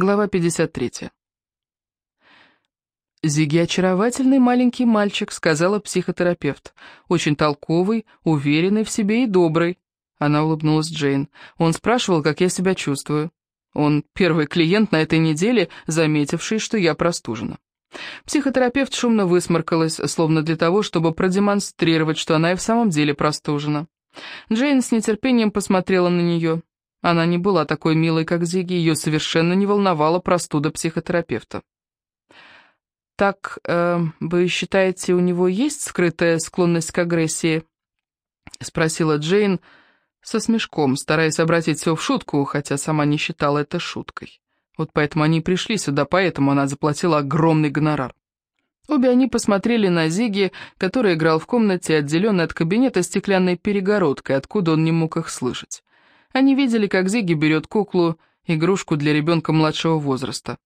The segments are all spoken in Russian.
Глава 53. «Зиги очаровательный маленький мальчик», — сказала психотерапевт. «Очень толковый, уверенный в себе и добрый». Она улыбнулась Джейн. «Он спрашивал, как я себя чувствую. Он первый клиент на этой неделе, заметивший, что я простужена». Психотерапевт шумно высморкалась, словно для того, чтобы продемонстрировать, что она и в самом деле простужена. Джейн с нетерпением посмотрела на нее. Она не была такой милой, как Зиги, ее совершенно не волновала простуда психотерапевта. «Так, э, вы считаете, у него есть скрытая склонность к агрессии?» — спросила Джейн со смешком, стараясь обратить все в шутку, хотя сама не считала это шуткой. Вот поэтому они пришли сюда, поэтому она заплатила огромный гонорар. Обе они посмотрели на Зиги, который играл в комнате, отделенной от кабинета стеклянной перегородкой, откуда он не мог их слышать. Они видели, как Зиги берет куклу, игрушку для ребенка младшего возраста.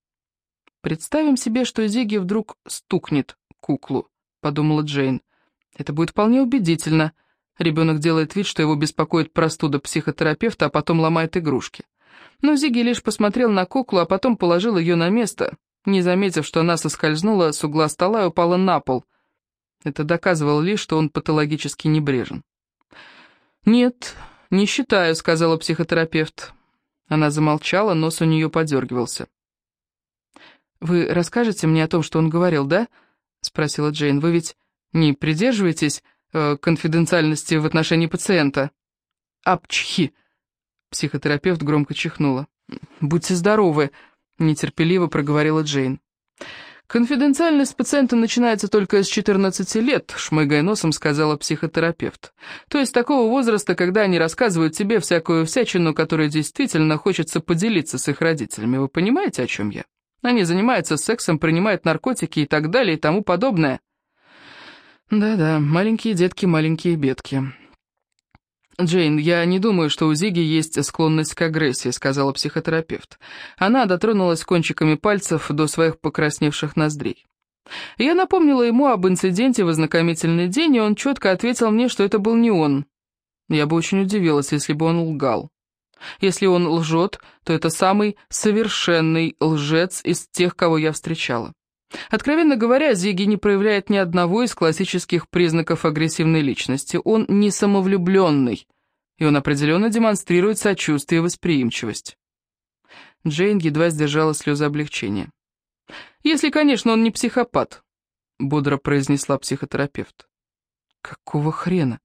«Представим себе, что Зиги вдруг стукнет куклу», — подумала Джейн. «Это будет вполне убедительно. Ребенок делает вид, что его беспокоит простуда психотерапевта, а потом ломает игрушки. Но Зиги лишь посмотрел на куклу, а потом положил ее на место, не заметив, что она соскользнула с угла стола и упала на пол. Это доказывало лишь, что он патологически небрежен. «Нет, «Не считаю», — сказала психотерапевт. Она замолчала, нос у нее подергивался. «Вы расскажете мне о том, что он говорил, да?» — спросила Джейн. «Вы ведь не придерживаетесь э, конфиденциальности в отношении пациента?» «Апчхи!» — психотерапевт громко чихнула. «Будьте здоровы!» — нетерпеливо проговорила Джейн. «Конфиденциальность пациента начинается только с 14 лет», — шмыгая носом сказала психотерапевт. «То есть такого возраста, когда они рассказывают тебе всякую всячину, которой действительно хочется поделиться с их родителями. Вы понимаете, о чем я? Они занимаются сексом, принимают наркотики и так далее и тому подобное». «Да-да, маленькие детки, маленькие бедки», «Джейн, я не думаю, что у Зиги есть склонность к агрессии», — сказала психотерапевт. Она дотронулась кончиками пальцев до своих покрасневших ноздрей. Я напомнила ему об инциденте в ознакомительный день, и он четко ответил мне, что это был не он. Я бы очень удивилась, если бы он лгал. Если он лжет, то это самый совершенный лжец из тех, кого я встречала. Откровенно говоря, Зиги не проявляет ни одного из классических признаков агрессивной личности. Он не самовлюбленный, и он определенно демонстрирует сочувствие и восприимчивость. Джейн едва сдержала слезы облегчения. «Если, конечно, он не психопат», — бодро произнесла психотерапевт. «Какого хрена?»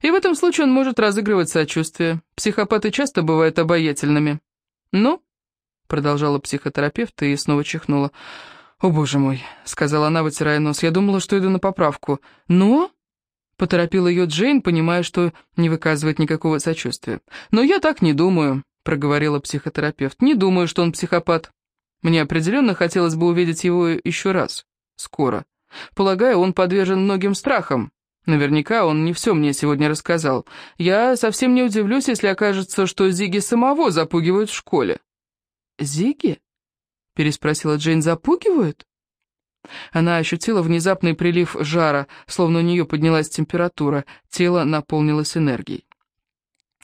«И в этом случае он может разыгрывать сочувствие. Психопаты часто бывают обаятельными». «Ну?» — продолжала психотерапевт и снова чихнула. «О, боже мой», — сказала она, вытирая нос, — «я думала, что иду на поправку». «Но?» — поторопила ее Джейн, понимая, что не выказывает никакого сочувствия. «Но я так не думаю», — проговорила психотерапевт. «Не думаю, что он психопат. Мне определенно хотелось бы увидеть его еще раз. Скоро. Полагаю, он подвержен многим страхам. Наверняка он не все мне сегодня рассказал. Я совсем не удивлюсь, если окажется, что Зиги самого запугивают в школе». «Зиги?» переспросила Джейн, запугивают? Она ощутила внезапный прилив жара, словно у нее поднялась температура, тело наполнилось энергией.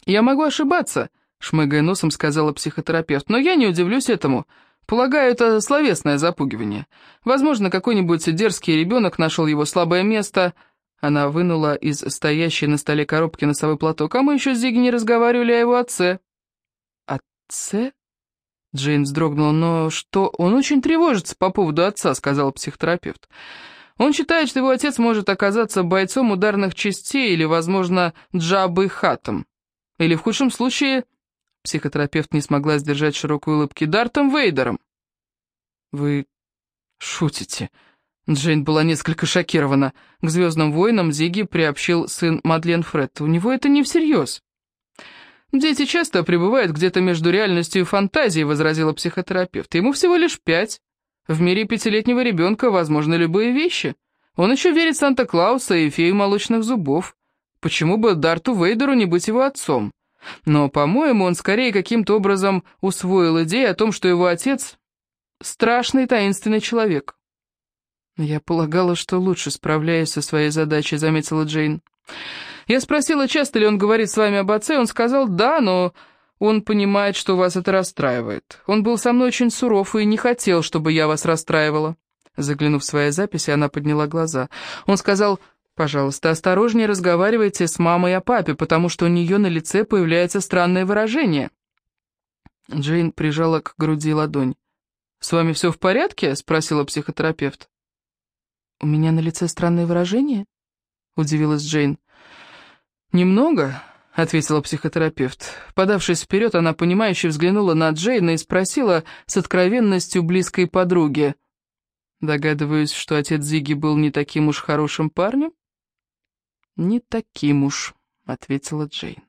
«Я могу ошибаться», — шмыгая носом сказала психотерапевт, «но я не удивлюсь этому. Полагаю, это словесное запугивание. Возможно, какой-нибудь дерзкий ребенок нашел его слабое место...» Она вынула из стоящей на столе коробки носовой платок, а мы еще с Зиги не разговаривали о его отце. «Отце?» Джейн вздрогнула. «Но что? Он очень тревожится по поводу отца», — сказал психотерапевт. «Он считает, что его отец может оказаться бойцом ударных частей или, возможно, Джабы Хатом. Или, в худшем случае...» Психотерапевт не смогла сдержать широкой улыбки. «Дартом Вейдером». «Вы шутите?» Джейн была несколько шокирована. К «Звездным войнам» Зиги приобщил сын Мадлен Фред. «У него это не всерьез». «Дети часто пребывают где-то между реальностью и фантазией», — возразила психотерапевт. «Ему всего лишь пять. В мире пятилетнего ребенка возможны любые вещи. Он еще верит Санта-Клауса и фею молочных зубов. Почему бы Дарту Вейдеру не быть его отцом? Но, по-моему, он скорее каким-то образом усвоил идею о том, что его отец — страшный таинственный человек». «Я полагала, что лучше справляюсь со своей задачей», — заметила Джейн. «Джейн». Я спросила, часто ли он говорит с вами об отце, он сказал «да», но Он понимает, что вас это расстраивает. Он был со мной очень суров и не хотел, чтобы я вас расстраивала». Заглянув в свои записи, она подняла глаза. Он сказал, «Пожалуйста, осторожнее разговаривайте с мамой о папе, потому что у нее на лице появляется странное выражение». Джейн прижала к груди ладонь. «С вами все в порядке?» — спросила психотерапевт. «У меня на лице странное выражение?» — удивилась Джейн. «Немного», — ответила психотерапевт. Подавшись вперед, она понимающе взглянула на Джейна и спросила с откровенностью близкой подруги. «Догадываюсь, что отец Зиги был не таким уж хорошим парнем?» «Не таким уж», — ответила Джейн.